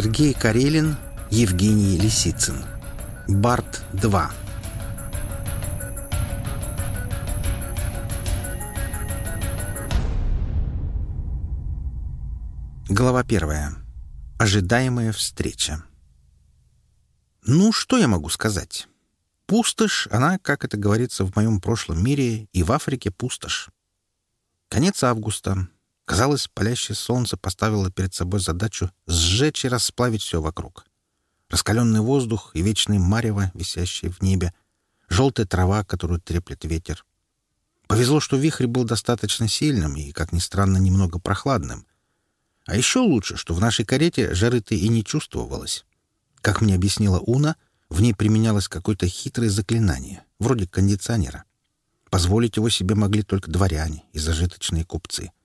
Сергей Карелин, Евгений Лисицын. Барт 2. Глава первая. Ожидаемая встреча. Ну, что я могу сказать? Пустошь, она, как это говорится в моем прошлом мире, и в Африке пустошь. Конец августа. Казалось, палящее солнце поставило перед собой задачу сжечь и расплавить все вокруг. Раскаленный воздух и вечное марево, висящее в небе, желтая трава, которую треплет ветер. Повезло, что вихрь был достаточно сильным и, как ни странно, немного прохладным. А еще лучше, что в нашей карете жары-то и не чувствовалось. Как мне объяснила Уна, в ней применялось какое-то хитрое заклинание, вроде кондиционера. Позволить его себе могли только дворяне и зажиточные купцы —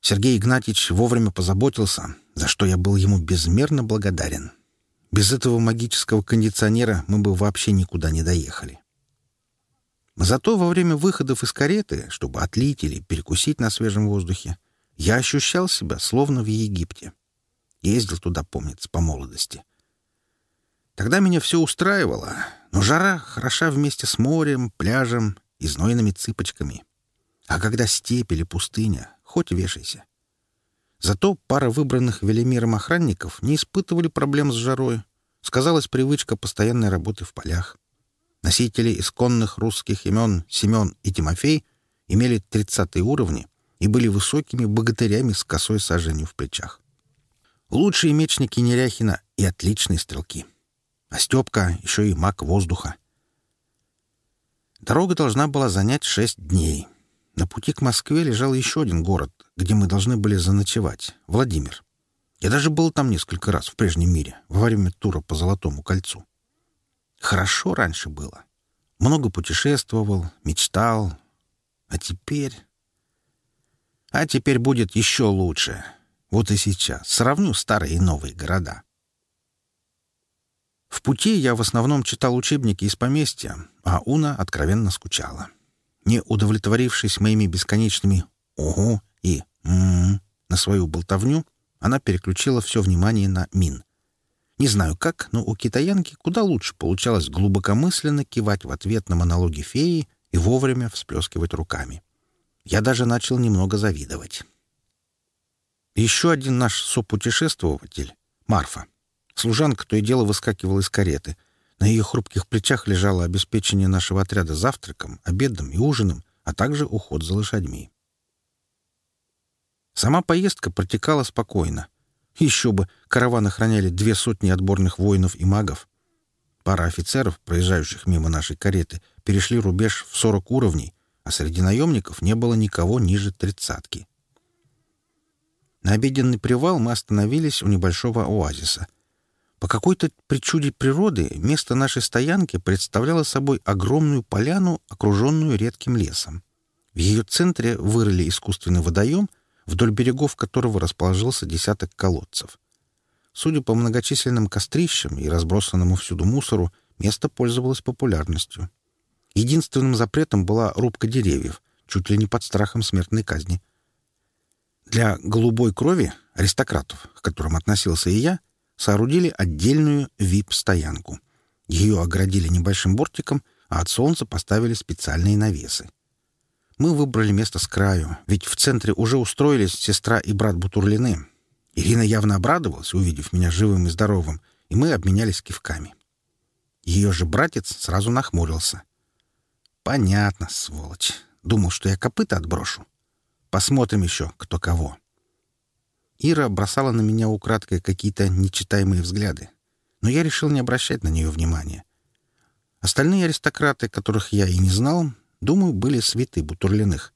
Сергей Игнатьевич вовремя позаботился, за что я был ему безмерно благодарен. Без этого магического кондиционера мы бы вообще никуда не доехали. Зато во время выходов из кареты, чтобы отлить или перекусить на свежем воздухе, я ощущал себя словно в Египте. Ездил туда, помнится, по молодости. Тогда меня все устраивало, но жара хороша вместе с морем, пляжем и знойными цыпочками. А когда степь или пустыня, хоть вешайся. Зато пара выбранных Велимиром охранников не испытывали проблем с жарой. Сказалась привычка постоянной работы в полях. Носители исконных русских имен Семен и Тимофей имели 30 уровни и были высокими богатырями с косой саженью в плечах. Лучшие мечники Неряхина и отличные стрелки. А Степка еще и маг воздуха. Дорога должна была занять шесть дней — на пути к Москве лежал еще один город, где мы должны были заночевать — Владимир. Я даже был там несколько раз в прежнем мире, во время тура по Золотому кольцу. Хорошо раньше было. Много путешествовал, мечтал. А теперь... А теперь будет еще лучше. Вот и сейчас. Сравню старые и новые города. В пути я в основном читал учебники из поместья, а Уна откровенно скучала. — не удовлетворившись моими бесконечными «ого» и «м-м» на свою болтовню, она переключила все внимание на Мин. Не знаю как, но у китаянки куда лучше получалось глубокомысленно кивать в ответ на монологи феи и вовремя всплескивать руками. Я даже начал немного завидовать. Еще один наш сопутешествователь, Марфа. Служанка то и дело выскакивала из кареты — на ее хрупких плечах лежало обеспечение нашего отряда завтраком, обедом и ужином, а также уход за лошадьми. Сама поездка протекала спокойно. Еще бы, караван охраняли две сотни отборных воинов и магов. Пара офицеров, проезжающих мимо нашей кареты, перешли рубеж в 40 уровней, а среди наемников не было никого ниже тридцатки. На обеденный привал мы остановились у небольшого оазиса — по какой-то причуде природы место нашей стоянки представляло собой огромную поляну, окруженную редким лесом. В ее центре вырыли искусственный водоем, вдоль берегов которого расположился десяток колодцев. Судя по многочисленным кострищам и разбросанному всюду мусору, место пользовалось популярностью. Единственным запретом была рубка деревьев, чуть ли не под страхом смертной казни. Для голубой крови аристократов, к которым относился и я, соорудили отдельную вип-стоянку. Ее оградили небольшим бортиком, а от солнца поставили специальные навесы. Мы выбрали место с краю, ведь в центре уже устроились сестра и брат Бутурлины. Ирина явно обрадовалась, увидев меня живым и здоровым, и мы обменялись кивками. Ее же братец сразу нахмурился. «Понятно, сволочь. Думал, что я копыта отброшу. Посмотрим еще, кто кого». Ира бросала на меня украдкой какие-то нечитаемые взгляды, но я решил не обращать на нее внимания. Остальные аристократы, которых я и не знал, думаю, были святы Бутурлиных.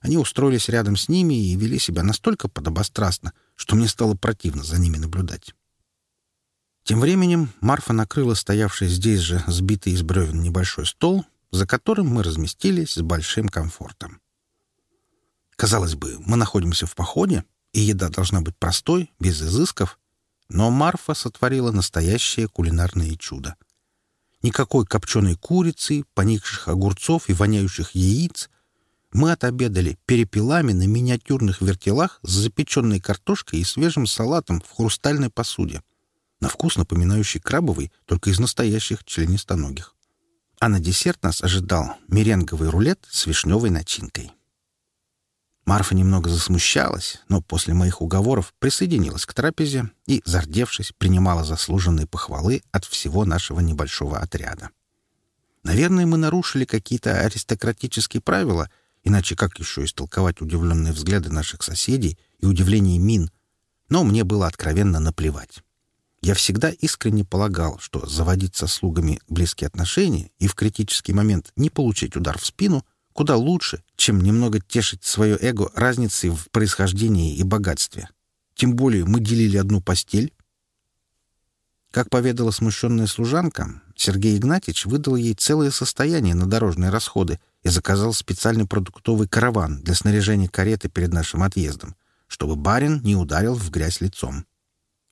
Они устроились рядом с ними и вели себя настолько подобострастно, что мне стало противно за ними наблюдать. Тем временем Марфа накрыла стоявший здесь же сбитый из бревен небольшой стол, за которым мы разместились с большим комфортом. Казалось бы, мы находимся в походе, и еда должна быть простой, без изысков, но Марфа сотворила настоящее кулинарное чудо. Никакой копченой курицы, поникших огурцов и воняющих яиц. Мы отобедали перепелами на миниатюрных вертелах с запеченной картошкой и свежим салатом в хрустальной посуде, на вкус напоминающий крабовый, только из настоящих членистоногих. А на десерт нас ожидал меренговый рулет с вишневой начинкой. Марфа немного засмущалась, но после моих уговоров присоединилась к трапезе и, зардевшись, принимала заслуженные похвалы от всего нашего небольшого отряда. Наверное, мы нарушили какие-то аристократические правила, иначе как еще истолковать удивленные взгляды наших соседей и удивление мин, но мне было откровенно наплевать. Я всегда искренне полагал, что заводить со слугами близкие отношения и в критический момент не получить удар в спину — куда лучше, чем немного тешить свое эго разницей в происхождении и богатстве. Тем более мы делили одну постель. Как поведала смущенная служанка, Сергей Игнатьевич выдал ей целое состояние на дорожные расходы и заказал специальный продуктовый караван для снаряжения кареты перед нашим отъездом, чтобы барин не ударил в грязь лицом.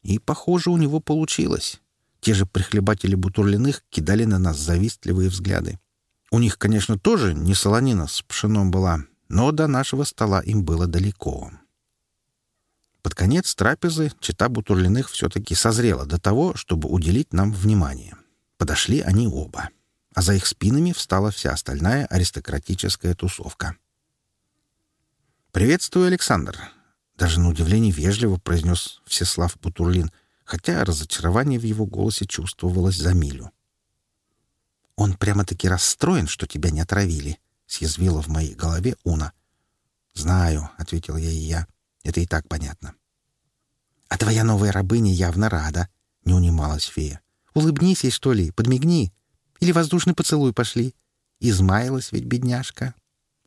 И, похоже, у него получилось. Те же прихлебатели Бутурлиных кидали на нас завистливые взгляды. У них, конечно, тоже не солонина с пшеном была, но до нашего стола им было далеко. Под конец трапезы чита Бутурлиных все-таки созрела до того, чтобы уделить нам внимание. Подошли они оба, а за их спинами встала вся остальная аристократическая тусовка. «Приветствую, Александр!» Даже на удивление вежливо произнес Всеслав Бутурлин, хотя разочарование в его голосе чувствовалось за милю. «Он прямо-таки расстроен, что тебя не отравили», — съязвила в моей голове Уна. «Знаю», — ответил ей я, — «это и так понятно». «А твоя новая рабыня явно рада», — не унималась фея. «Улыбнись ей, что ли, подмигни. Или воздушный поцелуй пошли. Измаялась ведь бедняжка».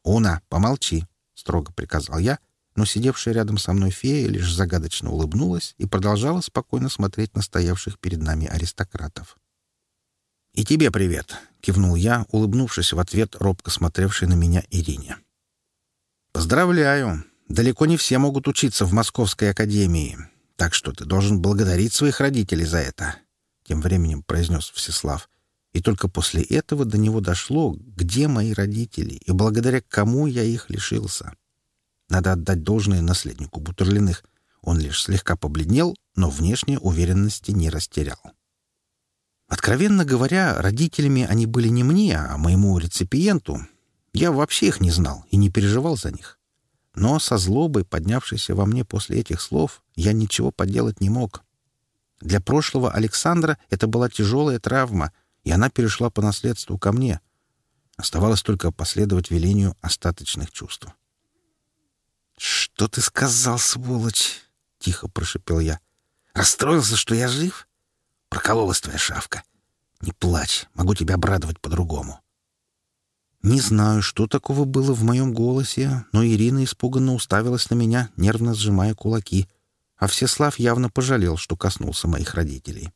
«Уна, помолчи», — строго приказал я, но сидевшая рядом со мной фея лишь загадочно улыбнулась и продолжала спокойно смотреть на стоявших перед нами аристократов. «И тебе привет», — кивнул я, улыбнувшись в ответ робко смотревшей на меня Ирине. «Поздравляю. Далеко не все могут учиться в Московской академии, так что ты должен благодарить своих родителей за это», — тем временем произнес Всеслав. И только после этого до него дошло, где мои родители и благодаря кому я их лишился. Надо отдать должное наследнику Бутерлиных. Он лишь слегка побледнел, но внешней уверенности не растерял. Откровенно говоря, родителями они были не мне, а моему реципиенту. Я вообще их не знал и не переживал за них. Но со злобой, поднявшейся во мне после этих слов, я ничего поделать не мог. Для прошлого Александра это была тяжелая травма, и она перешла по наследству ко мне. Оставалось только последовать велению остаточных чувств. «Что ты сказал, сволочь?» — тихо прошипел я. «Расстроился, что я жив? Прокололась твоя шавка. Не плачь, могу тебя обрадовать по-другому. Не знаю, что такого было в моем голосе, но Ирина испуганно уставилась на меня, нервно сжимая кулаки. А Всеслав явно пожалел, что коснулся моих родителей.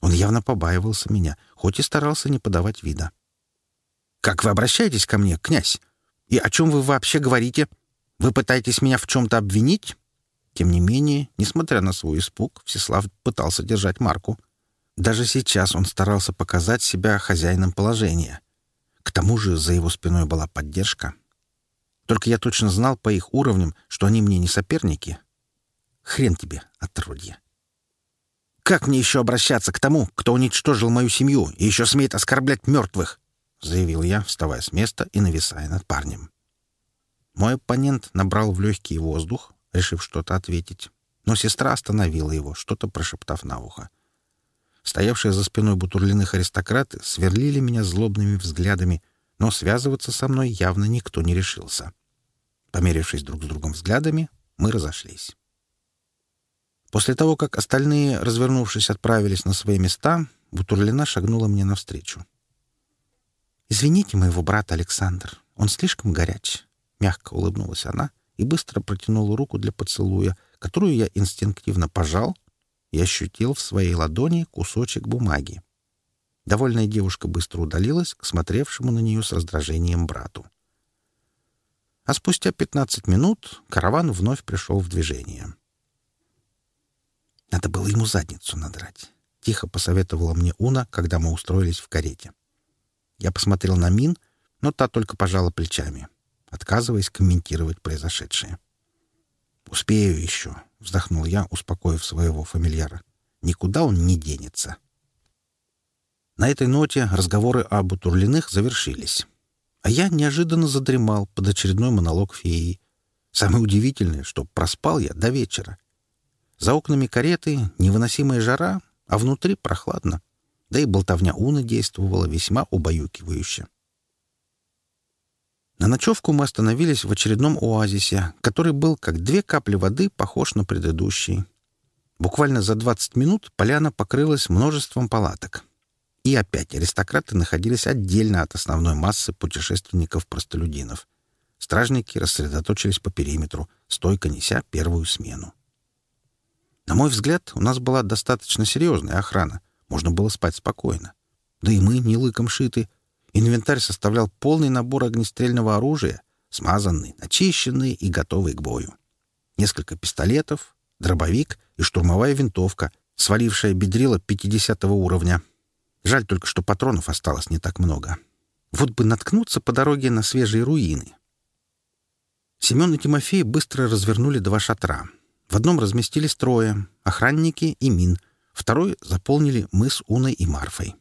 Он явно побаивался меня, хоть и старался не подавать вида. «Как вы обращаетесь ко мне, князь? И о чем вы вообще говорите? Вы пытаетесь меня в чем-то обвинить?» Тем не менее, несмотря на свой испуг, Всеслав пытался держать марку — даже сейчас он старался показать себя хозяином положения. К тому же за его спиной была поддержка. Только я точно знал по их уровням, что они мне не соперники. Хрен тебе, отродье. «Как мне еще обращаться к тому, кто уничтожил мою семью и еще смеет оскорблять мертвых?» — заявил я, вставая с места и нависая над парнем. Мой оппонент набрал в легкий воздух, решив что-то ответить. Но сестра остановила его, что-то прошептав на ухо. — Стоявшие за спиной бутурлиных аристократы сверлили меня злобными взглядами, но связываться со мной явно никто не решился. Померившись друг с другом взглядами, мы разошлись. После того, как остальные, развернувшись, отправились на свои места, Бутурлина шагнула мне навстречу. «Извините моего брата, Александр, он слишком горяч», — мягко улыбнулась она и быстро протянула руку для поцелуя, которую я инстинктивно пожал, и ощутил в своей ладони кусочек бумаги. Довольная девушка быстро удалилась к смотревшему на нее с раздражением брату. А спустя 15 минут караван вновь пришел в движение. «Надо было ему задницу надрать», — тихо посоветовала мне Уна, когда мы устроились в карете. Я посмотрел на Мин, но та только пожала плечами, отказываясь комментировать произошедшее. — Успею еще, вздохнул я, успокоив своего фамильяра. Никуда он не денется. На этой ноте разговоры об утурлиных завершились. А я неожиданно задремал под очередной монолог феи. Самое удивительное, что проспал я до вечера. За окнами кареты невыносимая жара, а внутри прохладно. Да и болтовня Уна действовала весьма убаюкивающе. На ночевку мы остановились в очередном оазисе, который был, как две капли воды, похож на предыдущий. Буквально за 20 минут поляна покрылась множеством палаток. И опять аристократы находились отдельно от основной массы путешественников-простолюдинов. Стражники рассредоточились по периметру, стойко неся первую смену. На мой взгляд, у нас была достаточно серьезная охрана. Можно было спать спокойно. Да и мы не лыком шиты — Инвентарь составлял полный набор огнестрельного оружия, смазанный, очищенный и готовый к бою. Несколько пистолетов, дробовик и штурмовая винтовка, свалившая бедрила 50 уровня. Жаль только, что патронов осталось не так много. Вот бы наткнуться по дороге на свежие руины. Семен и Тимофей быстро развернули два шатра. В одном разместились трое — охранники и мин. Второй заполнили мы с Уной и Марфой.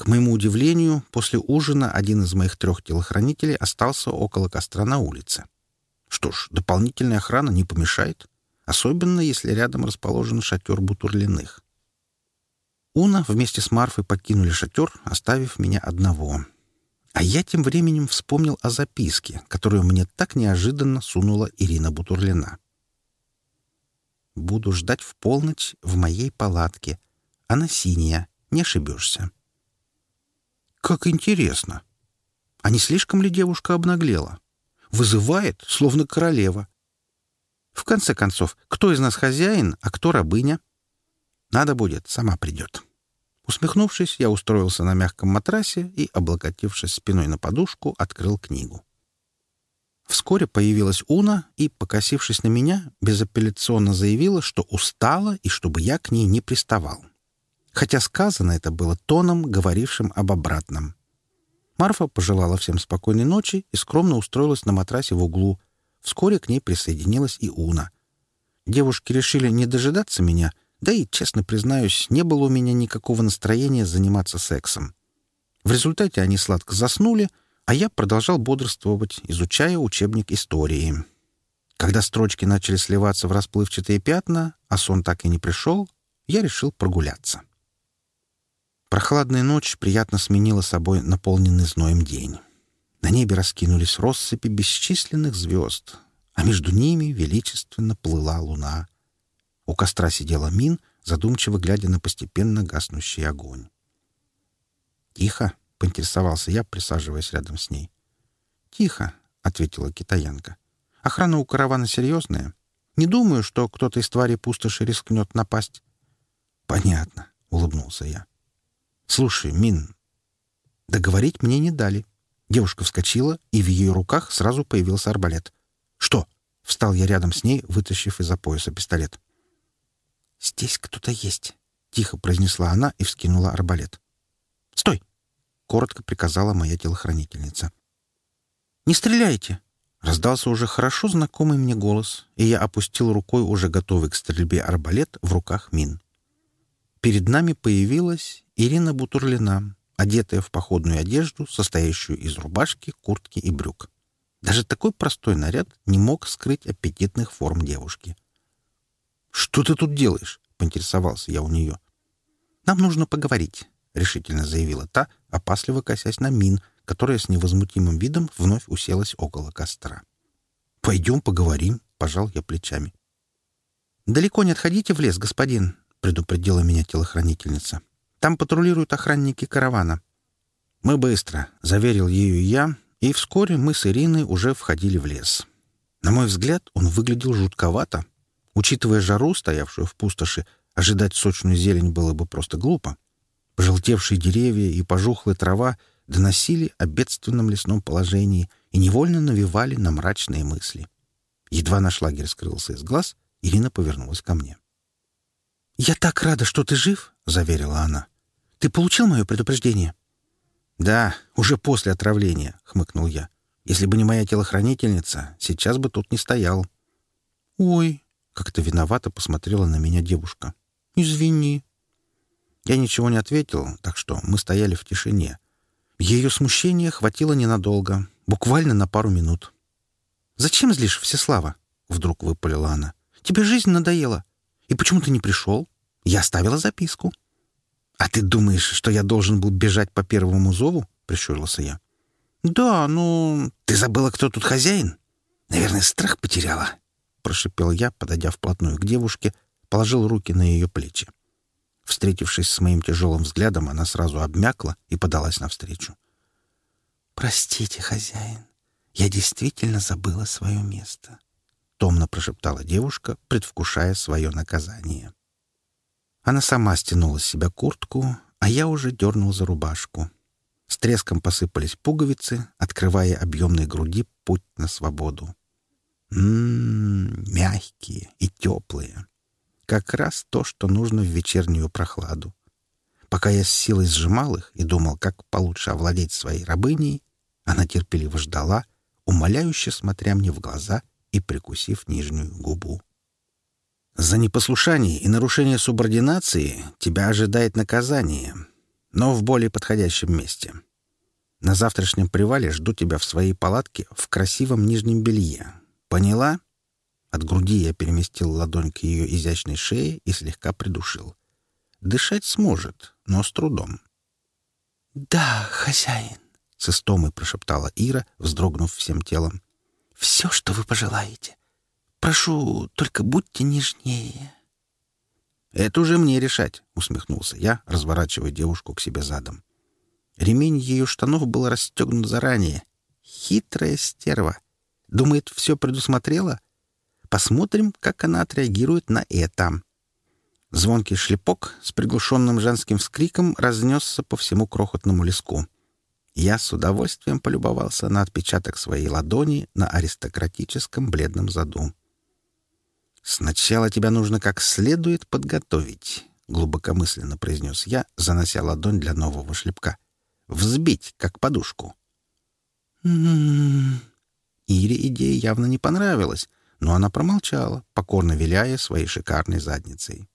К моему удивлению, после ужина один из моих трех телохранителей остался около костра на улице. Что ж, дополнительная охрана не помешает, особенно если рядом расположен шатер Бутурлиных. Уна вместе с Марфой покинули шатер, оставив меня одного. А я тем временем вспомнил о записке, которую мне так неожиданно сунула Ирина Бутурлина. «Буду ждать в полночь в моей палатке. Она синяя, не ошибешься». Как интересно! А не слишком ли девушка обнаглела? Вызывает, словно королева. В конце концов, кто из нас хозяин, а кто рабыня? Надо будет, сама придет. Усмехнувшись, я устроился на мягком матрасе и, облокотившись спиной на подушку, открыл книгу. Вскоре появилась Уна и, покосившись на меня, безапелляционно заявила, что устала и чтобы я к ней не приставал хотя сказано это было тоном, говорившим об обратном. Марфа пожелала всем спокойной ночи и скромно устроилась на матрасе в углу. Вскоре к ней присоединилась и Уна. Девушки решили не дожидаться меня, да и, честно признаюсь, не было у меня никакого настроения заниматься сексом. В результате они сладко заснули, а я продолжал бодрствовать, изучая учебник истории. Когда строчки начали сливаться в расплывчатые пятна, а сон так и не пришел, я решил прогуляться. Прохладная ночь приятно сменила собой наполненный зноем день. На небе раскинулись россыпи бесчисленных звезд, а между ними величественно плыла луна. У костра сидела Мин, задумчиво глядя на постепенно гаснущий огонь. «Тихо!» — поинтересовался я, присаживаясь рядом с ней. «Тихо!» — ответила китаянка. «Охрана у каравана серьезная. Не думаю, что кто-то из тварей пустоши рискнет напасть». «Понятно», — улыбнулся я. «Слушай, Мин...» Договорить мне не дали. Девушка вскочила, и в ее руках сразу появился арбалет. «Что?» — встал я рядом с ней, вытащив из-за пояса пистолет. «Здесь кто-то есть», — тихо произнесла она и вскинула арбалет. «Стой!» — коротко приказала моя телохранительница. «Не стреляйте!» Раздался уже хорошо знакомый мне голос, и я опустил рукой уже готовый к стрельбе арбалет в руках мин. Перед нами появилась Ирина Бутурлина, одетая в походную одежду, состоящую из рубашки, куртки и брюк. Даже такой простой наряд не мог скрыть аппетитных форм девушки. «Что ты тут делаешь?» — поинтересовался я у нее. «Нам нужно поговорить», — решительно заявила та, опасливо косясь на мин, которая с невозмутимым видом вновь уселась около костра. «Пойдем поговорим», — пожал я плечами. «Далеко не отходите в лес, господин», предупредила меня телохранительница. «Там патрулируют охранники каравана». «Мы быстро», — заверил ею я, и вскоре мы с Ириной уже входили в лес. На мой взгляд, он выглядел жутковато. Учитывая жару, стоявшую в пустоши, ожидать сочную зелень было бы просто глупо. Пожелтевшие деревья и пожухлая трава доносили о бедственном лесном положении и невольно навевали на мрачные мысли. Едва наш лагерь скрылся из глаз, Ирина повернулась ко мне. «Я так рада, что ты жив», — заверила она. «Ты получил мое предупреждение?» «Да, уже после отравления», — хмыкнул я. «Если бы не моя телохранительница, сейчас бы тут не стоял». «Ой», — как-то виновато посмотрела на меня девушка. «Извини». Я ничего не ответил, так что мы стояли в тишине. Ее смущение хватило ненадолго, буквально на пару минут. «Зачем злишь, Всеслава?» — вдруг выпалила она. «Тебе жизнь надоела. И почему ты не пришел?» Я оставила записку. «А ты думаешь, что я должен был бежать по первому зову?» — прищурился я. «Да, ну...» «Ты забыла, кто тут хозяин?» «Наверное, страх потеряла», — прошипел я, подойдя вплотную к девушке, положил руки на ее плечи. Встретившись с моим тяжелым взглядом, она сразу обмякла и подалась навстречу. «Простите, хозяин, я действительно забыла свое место», — томно прошептала девушка, предвкушая свое наказание. Она сама стянула с себя куртку, а я уже дернул за рубашку. С треском посыпались пуговицы, открывая объемной груди путь на свободу. Ммм, мягкие и теплые. Как раз то, что нужно в вечернюю прохладу. Пока я с силой сжимал их и думал, как получше овладеть своей рабыней, она терпеливо ждала, умоляюще смотря мне в глаза и прикусив нижнюю губу. За непослушание и нарушение субординации тебя ожидает наказание, но в более подходящем месте. На завтрашнем привале жду тебя в своей палатке в красивом нижнем белье. Поняла? От груди я переместил ладонь к ее изящной шее и слегка придушил. Дышать сможет, но с трудом. «Да, хозяин», — с истомой прошептала Ира, вздрогнув всем телом. «Все, что вы пожелаете. Прошу, только будьте нежнее. Это уже мне решать, усмехнулся я, разворачивая девушку к себе задом. Ремень ее штанов был расстегнут заранее. Хитрая стерва. Думает, все предусмотрела? Посмотрим, как она отреагирует на это. Звонкий шлепок с приглушенным женским вскриком разнесся по всему крохотному леску. Я с удовольствием полюбовался на отпечаток своей ладони на аристократическом бледном заду. Сначала тебя нужно как следует подготовить, глубокомысленно произнес я, занося ладонь для нового шлепка. Взбить, как подушку. М-м-м. Ире идея явно не понравилась, но она промолчала, покорно виляя своей шикарной задницей.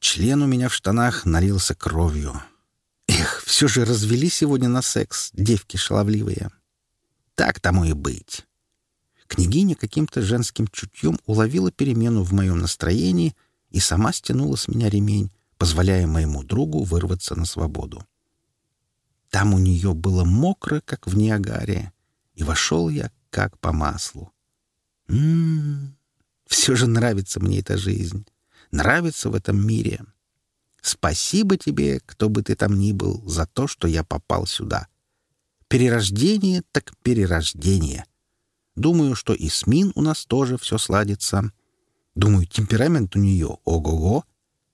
Член у меня в штанах налился кровью. Эх, все же развели сегодня на секс, девки шаловливые. Так тому и быть. Княгиня каким-то женским чутьем уловила перемену в моем настроении и сама стянула с меня ремень, позволяя моему другу вырваться на свободу. Там у нее было мокро, как в Ниагаре, и вошел я как по маслу. Ммм, все же нравится мне эта жизнь, нравится в этом мире. Спасибо тебе, кто бы ты там ни был, за то, что я попал сюда. Перерождение так перерождение — Думаю, что и Смин у нас тоже все сладится. Думаю, темперамент у нее ого-го.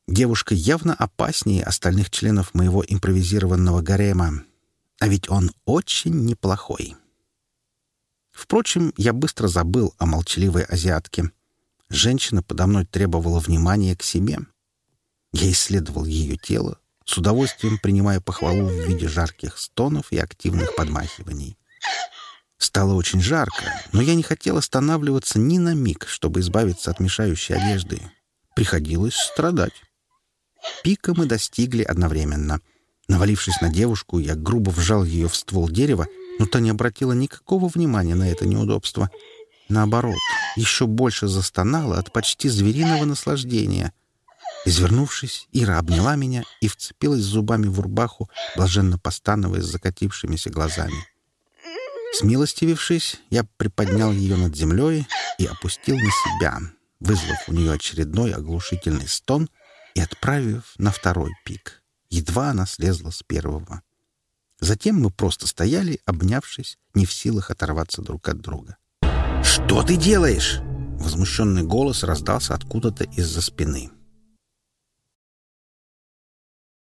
Девушка явно опаснее остальных членов моего импровизированного гарема. А ведь он очень неплохой. Впрочем, я быстро забыл о молчаливой азиатке. Женщина подо мной требовала внимания к себе. Я исследовал ее тело, с удовольствием принимая похвалу в виде жарких стонов и активных подмахиваний. Стало очень жарко, но я не хотел останавливаться ни на миг, чтобы избавиться от мешающей одежды. Приходилось страдать. Пика мы достигли одновременно. Навалившись на девушку, я грубо вжал ее в ствол дерева, но та не обратила никакого внимания на это неудобство. Наоборот, еще больше застонала от почти звериного наслаждения. Извернувшись, Ира обняла меня и вцепилась зубами в урбаху, блаженно постановая с закатившимися глазами. Смилостивившись, я приподнял ее над землей и опустил на себя, вызвав у нее очередной оглушительный стон и отправив на второй пик. Едва она слезла с первого. Затем мы просто стояли, обнявшись, не в силах оторваться друг от друга. «Что ты делаешь?» Возмущенный голос раздался откуда-то из-за спины.